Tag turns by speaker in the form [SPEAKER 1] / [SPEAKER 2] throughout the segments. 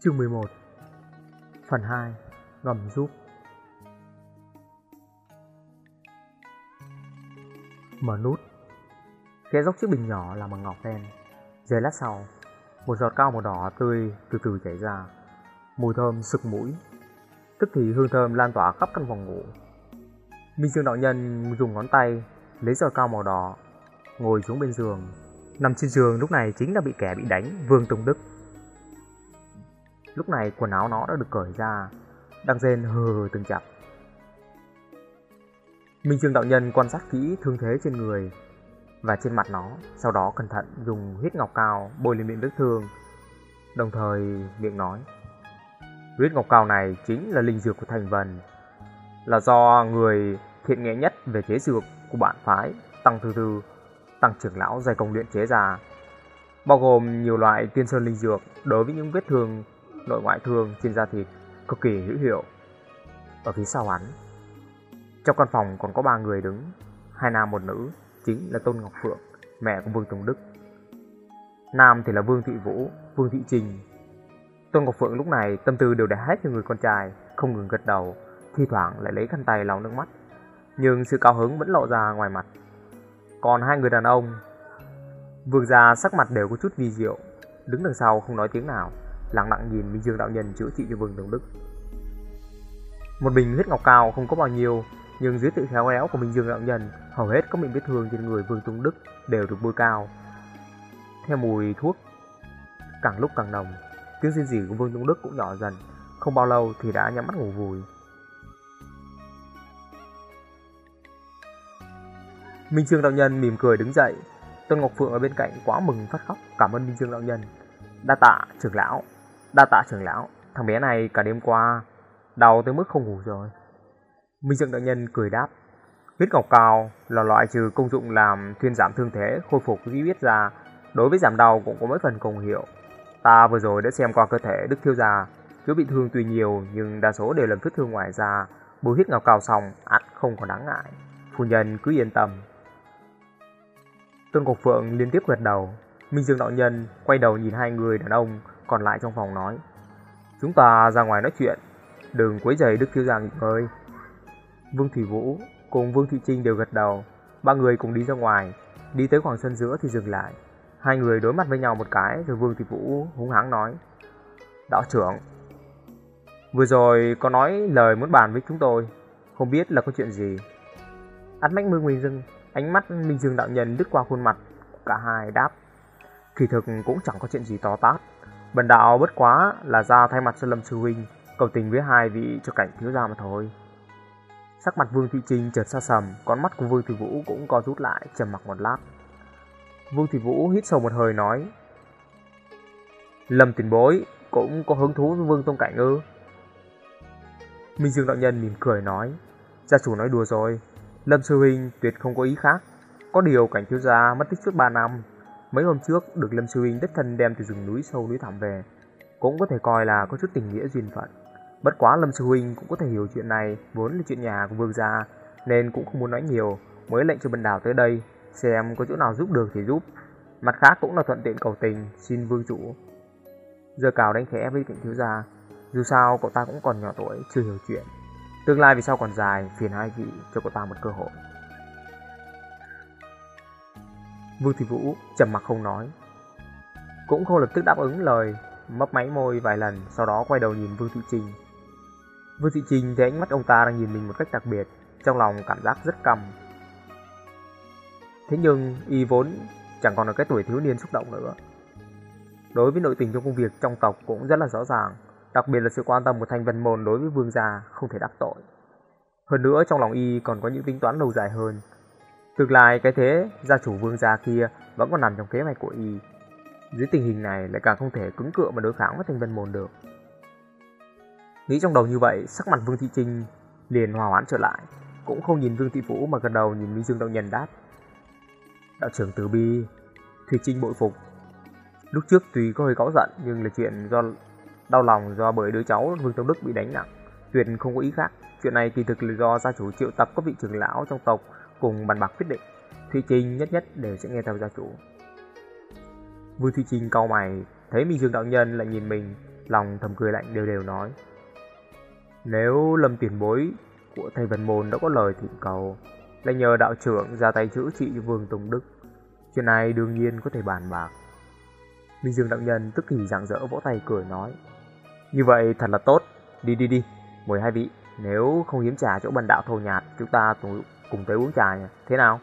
[SPEAKER 1] Chương 11 Phần 2 Ngầm giúp Mở nút. Khẽ dốc chiếc bình nhỏ làm bằng ngọc đen. Giây lát sau, Một giọt cao màu đỏ tươi từ từ chảy ra. Mùi thơm sực mũi. Tức thì hương thơm lan tỏa khắp căn phòng ngủ. Minh Dương đạo nhân dùng ngón tay Lấy giọt cao màu đỏ, Ngồi xuống bên giường. Nằm trên giường lúc này chính là bị kẻ bị đánh, Vương Tùng Đức. Lúc này quần áo nó đã được cởi ra, Đang rên hờ hờ từng chập Minh Trương đạo nhân quan sát kỹ thương thế trên người Và trên mặt nó, Sau đó cẩn thận dùng huyết ngọc cao Bôi lên miệng vết thương, Đồng thời miệng nói, Huyết ngọc cao này chính là linh dược của thành vần Là do người thiện nghệ nhất về chế dược của bản phái Tăng Thư Thư, Tăng trưởng lão dày công luyện chế ra, Bao gồm nhiều loại tiên sơn linh dược Đối với những vết thương nội ngoại thương trên da thịt cực kỳ hữu hiệu. Ở phía sau hắn, trong căn phòng còn có ba người đứng, hai nam một nữ, chính là Tôn Ngọc Phượng, mẹ của Vương Tùng Đức. Nam thì là Vương Thị Vũ, Vương Thị Trình. Tôn Ngọc Phượng lúc này tâm tư đều đã hết cho người con trai, không ngừng gật đầu, thi thoảng lại lấy khăn tay lau nước mắt. Nhưng sự cao hứng vẫn lộ ra ngoài mặt. Còn hai người đàn ông, Vương gia sắc mặt đều có chút vi diệu, đứng đằng sau không nói tiếng nào lặng lặng nhìn Minh Dương đạo nhân chữa trị cho Vương Tông Đức. Một bình huyết ngọc cao không có bao nhiêu, nhưng dưới sự khéo léo của Minh Dương đạo nhân, hầu hết các miệng vết thương trên người Vương Tung Đức đều được bôi cao. Theo mùi thuốc càng lúc càng nồng, tiếng rên rỉ của Vương Tung Đức cũng nhỏ dần, không bao lâu thì đã nhắm mắt ngủ vùi. Minh Dương đạo nhân mỉm cười đứng dậy, Tôn Ngọc Phượng ở bên cạnh quá mừng phát khóc cảm ơn Minh Dương đạo nhân. Đa tạ trưởng lão Đa tạ trưởng lão, thằng bé này cả đêm qua đau tới mức không ngủ rồi. Minh Dương đạo nhân cười đáp, huyết ngọc cao là loại trừ công dụng làm thuyên giảm thương thế, khôi phục khí huyết ra, đối với giảm đau cũng có mấy phần công hiệu. Ta vừa rồi đã xem qua cơ thể Đức Thiếu Gia, chỗ bị thương tuy nhiều nhưng đa số đều là vết thương ngoài da, bôi huyết ngọc cao xong, ắt không còn đáng ngại. Phu nhân cứ yên tâm. Tôn Cục Phượng liên tiếp gật đầu, Minh Dương đạo nhân quay đầu nhìn hai người đàn ông còn lại trong phòng nói. Chúng ta ra ngoài nói chuyện, Đừng quấy rầy Đức Thiếu Gia nghỉ ngơi. Vương Thủy Vũ cùng Vương Thị Trinh đều gật đầu, Ba người cùng đi ra ngoài. Đi tới khoảng sân giữa thì dừng lại. Hai người đối mặt với nhau một cái Rồi Vương Thị Vũ húng hắng nói, Đạo trưởng, Vừa rồi có nói lời muốn bàn với chúng tôi, Không biết là có chuyện gì? Ánh mắt Mương Minh Dương Ánh mắt Minh Dương đạo nhân đứt qua khuôn mặt, Cả hai đáp, Kỳ thực cũng chẳng có chuyện gì to tát. Bần đạo bất quá là ra thay mặt cho Lâm Sư Huynh Cầu tình với hai vị cho cảnh thiếu gia mà thôi. Sắc mặt Vương Thị Trinh chợt xa sầm, Con mắt của Vương Thị Vũ cũng co rút lại, trầm mặc một lát. Vương Thị Vũ hít sâu một hơi nói, Lâm tiền bối cũng có hứng thú với Vương Tông Cảnh ư? Minh Dương đạo nhân mỉm cười nói, Gia chủ nói đùa rồi, Lâm Sư Huynh tuyệt không có ý khác. Có điều cảnh thiếu gia mất tích suốt 3 năm Mấy hôm trước, được Lâm Sư Huynh đích thân đem từ rừng núi sâu núi thẳm về, Cũng có thể coi là có chút tình nghĩa duyên phận. Bất quá Lâm Sư Huynh cũng có thể hiểu chuyện này, Vốn là chuyện nhà của vương gia, Nên cũng không muốn nói nhiều, Mới lệnh cho bần đảo tới đây, Xem có chỗ nào giúp được thì giúp. Mặt khác cũng là thuận tiện cầu tình, Xin vương chủ. Giờ cào đánh khẽ với cạnh thiếu gia, Dù sao cậu ta cũng còn nhỏ tuổi, Chưa hiểu chuyện. Tương lai vì sao còn dài, Phiền hai vị cho cậu ta một cơ hội. Vương Thị Vũ trầm mặc không nói. Cũng không lập tức đáp ứng lời, Mấp máy môi vài lần, Sau đó quay đầu nhìn Vương Thị Trình. Vương Thị Trình thấy ánh mắt ông ta đang nhìn mình một cách đặc biệt, Trong lòng cảm giác rất căm. Thế nhưng y vốn chẳng còn ở cái tuổi thiếu niên xúc động nữa. Đối với nội tình trong công việc trong tộc cũng rất là rõ ràng, Đặc biệt là sự quan tâm của thanh vân môn đối với vương gia không thể đắc tội. Hơn nữa trong lòng y còn có những tính toán lâu dài hơn Tương lai cái thế gia chủ vương gia kia vẫn còn nằm trong kế hoạch của y. Dưới tình hình này lại càng không thể cứng cựa mà đối kháng với thanh vân môn được. Nghĩ trong đầu như vậy, sắc mặt Vương Thị Trinh liền hòa hoãn trở lại, cũng không nhìn Vương Thị Vũ mà gần đầu nhìn Minh Dương Đạo Nhân đáp. Đạo trưởng Từ Bi, Thủy Trinh bội phục. Lúc trước tuy có hơi cáu giận nhưng là chuyện do đau lòng do bởi đứa cháu Vương Tông Đức bị đánh nặng, tuyệt không có ý khác. Chuyện này kỳ thực là do gia chủ triệu tập các vị trưởng lão trong tộc cùng bàn bạc quyết định, Thủy Trinh nhất nhất đều sẽ nghe theo gia chủ. Vương Thủy Trinh cau mày, thấy Minh Dương đạo nhân lại nhìn mình, lòng thầm cười lạnh đều đều nói. Nếu lâm tiền bối của thầy Vân Môn đã có lời thỉnh cầu, lại nhờ đạo trưởng ra tay chữa trị Vương Tùng Đức, chuyện này đương nhiên có thể bàn bạc. Minh Dương đạo nhân tức thì rạng rỡ vỗ tay cười nói. Như vậy thật là tốt, đi đi đi, mời hai vị, nếu không hiếm trà chỗ bần đạo thô nhạt, chúng ta cùng tới uống trà nha, thế nào?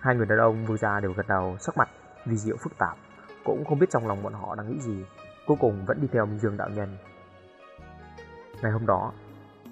[SPEAKER 1] Hai người đàn ông vừa ra đều gật đầu, sắc mặt vì diệu phức tạp, cũng không biết trong lòng bọn họ đang nghĩ gì, cuối cùng vẫn đi theo Minh Dương đạo nhân. Ngày hôm đó,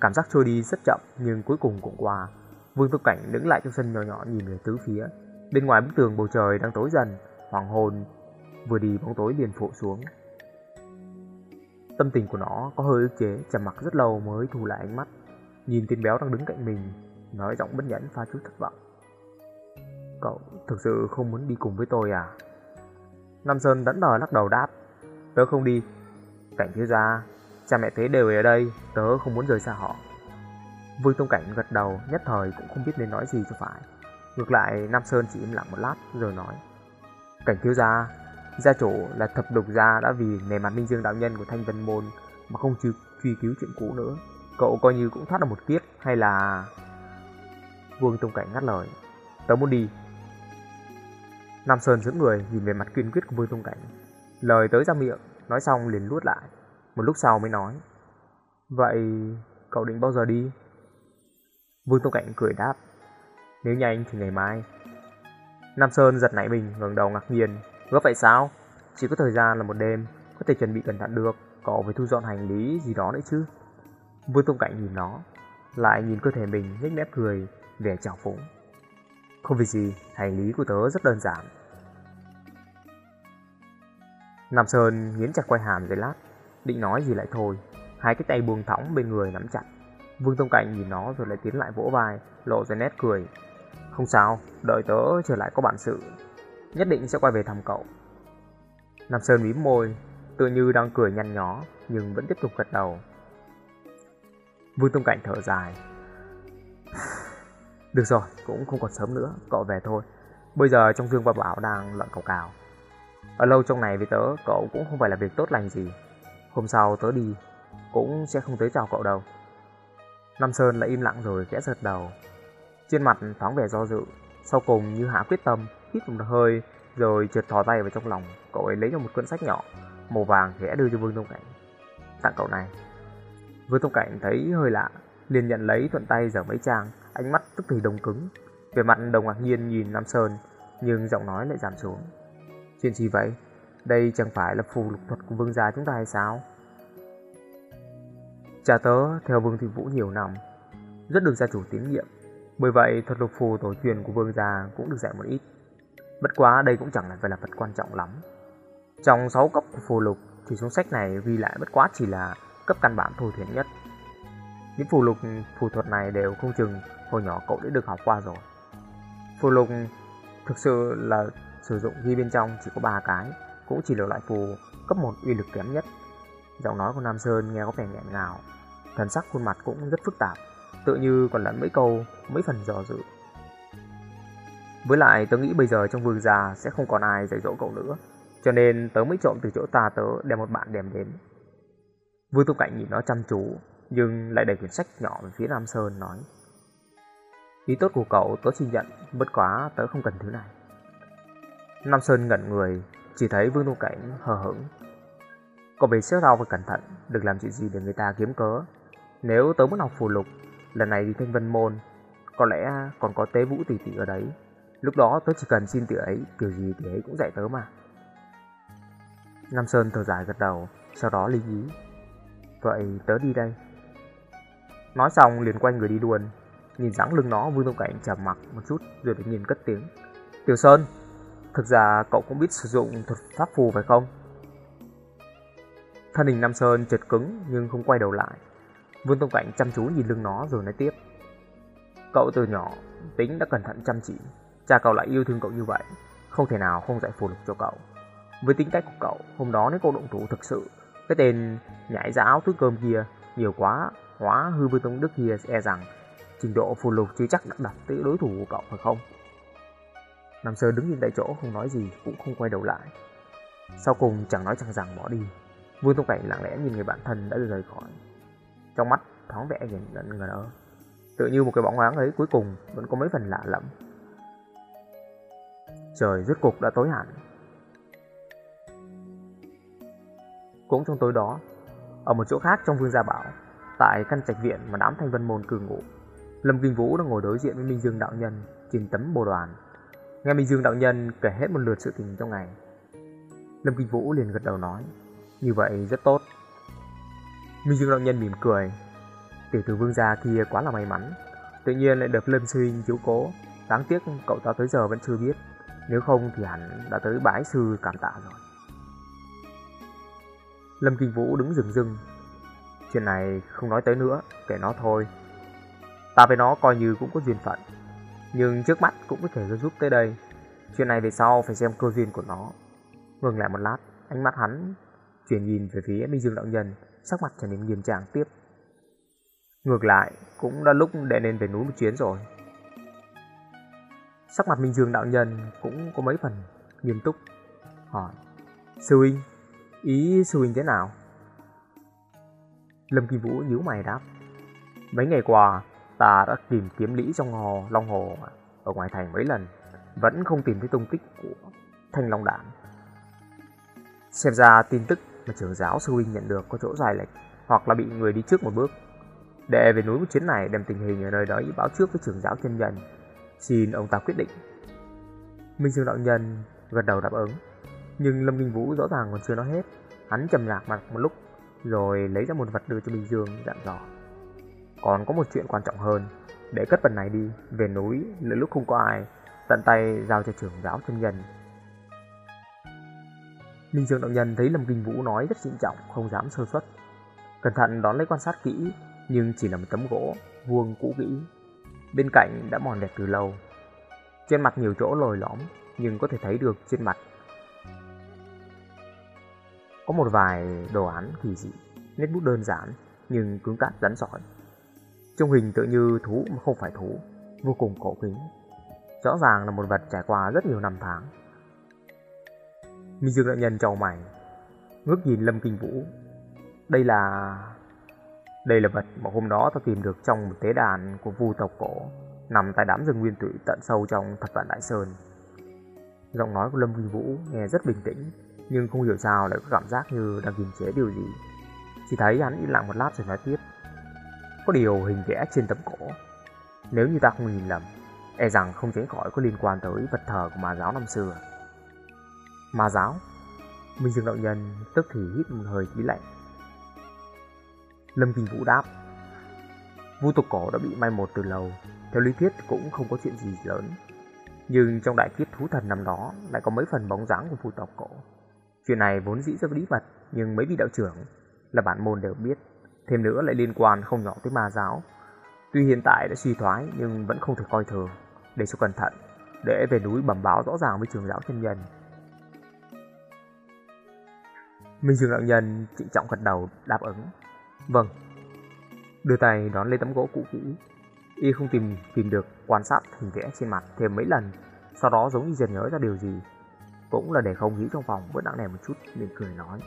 [SPEAKER 1] cảm giác trôi đi rất chậm nhưng cuối cùng cũng qua. Vương tư Cảnh đứng lại trong sân nhỏ nhỏ nhìn về tứ phía. Bên ngoài bức tường bầu trời đang tối dần, hoàng hôn vừa đi bóng tối liền phụ xuống. Tâm tình của nó có hơi ức chế, trầm mặc rất lâu mới thu lại ánh mắt. Nhìn tên béo đang đứng cạnh mình, nói giọng bất nhẫn pha chút thất vọng. Cậu thực sự không muốn đi cùng với tôi à? Nam Sơn đẫn đờ lắc đầu đáp. Tớ không đi. Cảnh thiếu gia, cha mẹ thế đều ở đây, tớ không muốn rời xa họ. Vương Tông Cảnh gật đầu, nhất thời cũng không biết nên nói gì cho phải. Ngược lại, Nam Sơn chỉ im lặng một lát rồi nói. Cảnh thiếu gia, gia chủ là thập độc gia đã vì nề mặt minh dương đạo nhân của Thanh Vân Môn mà không truy, truy cứu chuyện cũ nữa. Cậu coi như cũng thoát được một kiếp hay là... Vương Tông Cảnh ngắt lời. Tớ muốn đi. Nam Sơn giữ người nhìn về mặt kiên quyết của Vương Tông Cảnh. Lời tới ra miệng, nói xong liền luốt lại. Một lúc sau mới nói. Vậy cậu định bao giờ đi? Vương Tông Cảnh cười đáp. Nếu nhanh thì ngày mai. Nam Sơn giật nảy mình, ngẩng đầu ngạc nhiên. Gấp vậy sao? Chỉ có thời gian là một đêm, có thể chuẩn bị cẩn thận được. Cậu phải thu dọn hành lý gì đó nữa chứ. Vương Tông Cảnh nhìn nó, lại nhìn cơ thể mình nhếch mép cười, vẻ trào phúng. Không vì gì, hành lý của tớ rất đơn giản. Nam Sơn nghiến chặt quay hàm giây lát, định nói gì lại thôi. Hai cái tay buông thõng bên người nắm chặt. Vương Tông Cảnh nhìn nó rồi lại tiến lại vỗ vai, lộ ra nét cười. Không sao, đợi tớ trở lại có bản sự. Nhất định sẽ quay về thăm cậu. Nam Sơn mím môi, tự như đang cười nhăn nhó, nhưng vẫn tiếp tục gật đầu. Vương Tông Cảnh thở dài. Được rồi, cũng không còn sớm nữa, cậu về thôi. Bây giờ trong dương và bảo đang loạn cào cào. Ở lâu trong này với tớ, cậu cũng không phải là việc tốt lành gì. Hôm sau tớ đi, cũng sẽ không tới chào cậu đâu. Nam Sơn lại im lặng rồi kẽ giật đầu. Trên mặt thoáng vẻ do dự, sau cùng như hạ quyết tâm, hít một hơi, rồi trượt thò tay vào trong lòng. Cậu ấy lấy ra một cuốn sách nhỏ, màu vàng khẽ đưa cho Vương Tông Cảnh. Tặng cậu này. Vương Tông Cảnh thấy hơi lạ, liền nhận lấy thuận tay dở mấy trang, ánh mắt tức thì đông cứng. Về mặt đồng ngạc nhiên nhìn Nam Sơn, nhưng giọng nói lại giảm xuống. Chuyện gì vậy? Đây chẳng phải là phù lục thuật của vương gia chúng ta hay sao? Cha tớ theo vương thị vũ nhiều năm, rất được gia chủ tín nhiệm. Bởi vậy thuật lục phù tổ truyền của vương gia cũng được dạy một ít. Bất quá đây cũng chẳng phải là vật quan trọng lắm. Trong 6 cấp của phù lục thì số sách này ghi lại bất quá chỉ là cấp căn bản thô thiển nhất. Những phù lục phù thuật này đều không chừng hồi nhỏ cậu đã được học qua rồi. Phù lục thực sự là sử dụng ghi bên trong chỉ có 3 cái, cũng chỉ là loại phù cấp 1 uy lực kém nhất. Giọng nói của Nam Sơn nghe có vẻ nghẹn ngào, thần sắc khuôn mặt cũng rất phức tạp, tự như còn lẫn mấy câu, mấy phần dò dự. Với lại tớ nghĩ bây giờ trong vương gia sẽ không còn ai dạy dỗ cậu nữa, cho nên tớ mới trộm từ chỗ ta tớ đem một bạn đem đến. Vương Tu Cảnh nhìn nó chăm chú, nhưng lại đẩy quyển sách nhỏ về phía Nam Sơn nói Ý tốt của cậu tớ xin nhận, bất quá tớ không cần thứ này. Nam Sơn ngẩn người, chỉ thấy Vương Tu Cảnh hờ hững. Cậu phải xếp rau và cẩn thận, đừng làm chuyện gì để người ta kiếm cớ. Nếu tớ muốn học phù lục, lần này đi thanh vân môn, có lẽ còn có tế vũ tỷ tỷ ở đấy. Lúc đó tớ chỉ cần xin tỷ ấy, kiểu gì tỷ ấy cũng dạy tớ mà. Nam Sơn thở dài gật đầu, sau đó lý ý. Vậy tớ đi đây. Nói xong liền quay người đi luôn. Nhìn dáng lưng nó Vương Tông Cảnh chầm mặc một chút Rồi đến nhìn cất tiếng. Tiểu Sơn, Thực ra cậu cũng biết sử dụng thuật pháp phù phải không? Thân hình Nam Sơn chợt cứng Nhưng không quay đầu lại. Vương Tông Cảnh chăm chú nhìn lưng nó rồi nói tiếp. Cậu từ nhỏ Tính đã cẩn thận chăm chỉ. Cha cậu lại yêu thương cậu như vậy, Không thể nào không dạy phù lục cho cậu. Với tính cách của cậu, Hôm đó nếu cậu động thủ thực sự, Cái tên nhảy ra áo túi cơm kia Nhiều quá hóa hư vương tông đức kia e rằng trình độ phù lục chưa chắc đã đập tới đối thủ của cậu phải không? Nam Sơn đứng yên tại chỗ không nói gì cũng không quay đầu lại. Sau cùng chẳng nói chẳng rằng bỏ đi. Vương Tông Cảnh lặng lẽ nhìn người bạn thân đã rời khỏi. Trong mắt thoáng vẻ nhìn lẫn người đó, Tự như một cái bóng áng ấy cuối cùng vẫn có mấy phần lạ lẫm. Trời rốt cục đã tối hẳn. Cũng trong tối đó, ở một chỗ khác trong Vương Gia Bảo, tại căn trạch viện mà đám thanh vân môn cư ngụ, Lâm Kinh Vũ đang ngồi đối diện với Minh Dương đạo nhân trên tấm bồ đoàn. Nghe Minh Dương đạo nhân kể hết một lượt sự tình trong ngày. Lâm Kinh Vũ liền gật đầu nói, như vậy rất tốt. Minh Dương đạo nhân mỉm cười, tiểu tử vương gia kia quá là may mắn, tự nhiên lại được Lâm sư huynh chiếu cố, đáng tiếc cậu ta tới giờ vẫn chưa biết, nếu không thì hẳn đã tới bái sư cảm tạ rồi. Lâm Kinh Vũ đứng rừng rừng, chuyện này không nói tới nữa, kể nó thôi. Ta với nó coi như cũng có duyên phận, nhưng trước mắt cũng có thể giúp tới đây. Chuyện này về sau phải xem cơ duyên của nó. Ngừng lại một lát, ánh mắt hắn chuyển nhìn về phía Minh Dương đạo nhân, sắc mặt trở nên nghiêm trang tiếp. Ngược lại, cũng đã lúc để nên về núi một chuyến rồi. Sắc mặt Minh Dương đạo nhân cũng có mấy phần nghiêm túc, hỏi: "Sư huynh, ý sư huynh thế nào?" Lâm Kim Vũ nhíu mày đáp: "Mấy ngày qua, ta đã tìm kiếm lý trong hồ Long Hồ ở ngoài thành mấy lần, vẫn không tìm thấy tung tích của Thanh Long Đản. Xem ra tin tức mà trưởng giáo sư huynh nhận được có chỗ dài lệch, hoặc là bị người đi trước một bước. Để về núi một chuyến này đem tình hình ở nơi đó báo trước với trưởng giáo chân nhân, xin ông ta quyết định. Minh Dương đạo nhân gật đầu đáp ứng, nhưng Lâm Kinh Vũ rõ ràng còn chưa nói hết, hắn trầm lạc mặt một lúc rồi lấy ra một vật đưa cho Minh Dương dặn dò. Còn có một chuyện quan trọng hơn, để cất vật này đi, về núi, lỡ lúc không có ai, tận tay giao cho trưởng giáo chân nhân. Minh Dương đạo nhân thấy Lâm Kinh Vũ nói rất trịnh trọng, không dám sơ suất. Cẩn thận đón lấy quan sát kỹ, nhưng chỉ là một tấm gỗ, vuông cũ kỹ. Bên cạnh đã mòn đẹp từ lâu. Trên mặt nhiều chỗ lồi lõm, nhưng có thể thấy được trên mặt có một vài đồ án kỳ dị, nét bút đơn giản nhưng cứng cáp rắn giỏi. Trông hình tự như thú mà không phải thú, vô cùng cổ kính. Rõ ràng là một vật trải qua rất nhiều năm tháng. Minh Dương đại nhân trầu mày, ngước nhìn Lâm Kinh Vũ. Đây là... Đây là vật mà hôm đó ta tìm được trong một tế đàn của vu tộc cổ, nằm tại đám rừng nguyên tụy tận sâu trong thập vạn đại sơn. Giọng nói của Lâm Kinh Vũ nghe rất bình tĩnh, nhưng không hiểu sao lại có cảm giác như đang kiềm chế điều gì. Chỉ thấy hắn im lặng một lát rồi nói tiếp. Có điều hình vẽ trên tấm cổ. Nếu như ta không nhìn lầm, e rằng không tránh khỏi có liên quan tới vật thờ của ma giáo năm xưa. Ma giáo? Minh Dương đạo nhân tức thì hít một hơi khí lạnh. Lâm Kinh Vũ đáp. Vu tộc cổ đã bị mai một từ lâu, theo lý thuyết cũng không có chuyện gì lớn. Nhưng trong đại kiếp thú thần năm đó lại có mấy phần bóng dáng của vu tộc cổ. Chuyện này vốn dĩ rất bí mật, nhưng mấy vị đạo trưởng là bản môn đều biết. Thêm nữa lại liên quan không nhỏ tới ma giáo. Tuy hiện tại đã suy thoái nhưng vẫn không thể coi thường, để cho cẩn thận, để về núi bẩm báo rõ ràng với trường giáo chân nhân. Minh Dương đạo nhân trịnh trọng gật đầu đáp ứng. Vâng. Đưa tay đón lấy tấm gỗ cũ kỹ. Y không tìm tìm được quan sát hình vẽ trên mặt thêm mấy lần, sau đó giống như dần nhớ ra điều gì. Cũng là để không khí trong phòng bớt nặng nề một chút liền cười nói.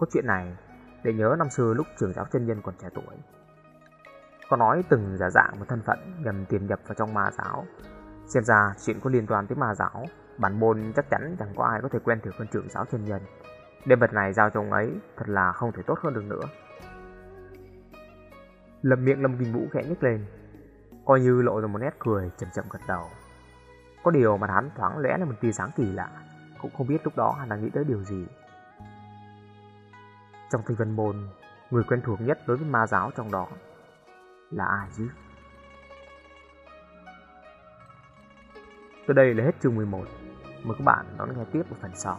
[SPEAKER 1] Có chuyện này để nhớ năm xưa lúc trưởng giáo chân nhân còn trẻ tuổi. Có nói từng giả dạng một thân phận nhằm tiền nhập vào trong ma giáo. Xem ra chuyện có liên quan tới ma giáo, bản môn chắc chắn chẳng có ai có thể quen thử hơn trưởng giáo chân nhân. đêm vật này giao cho ông ấy thật là không thể tốt hơn được nữa. Lầm miệng Lâm Kinh Vũ khẽ nhếch lên, coi như lộ ra một nét cười chậm chậm gật đầu. Có điều mà hắn thoáng lẽ là một tia sáng kỳ lạ, cũng không biết lúc đó hắn đang nghĩ tới điều gì. Trong thanh vân môn, người quen thuộc nhất đối với ma giáo trong đó là ai chứ? Tới đây là hết chương 11. Mời các bạn đón nghe tiếp ở phần sau.